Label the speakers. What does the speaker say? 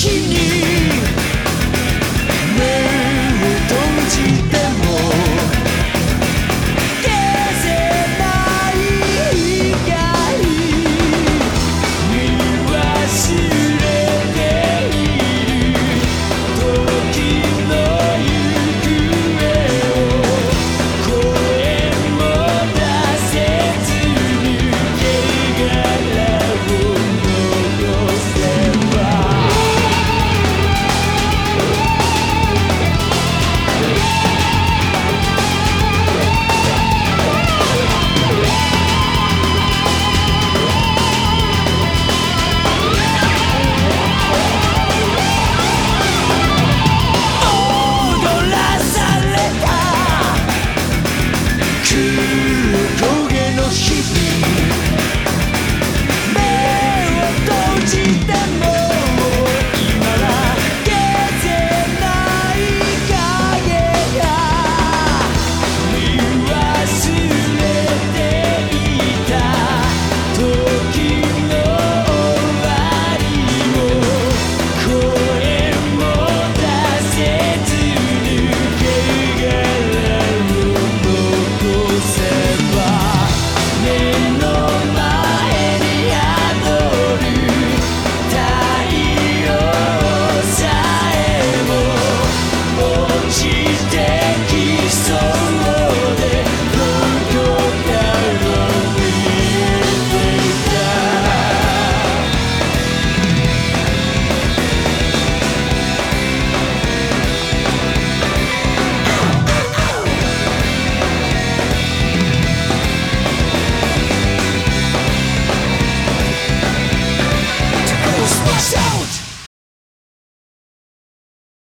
Speaker 1: she knew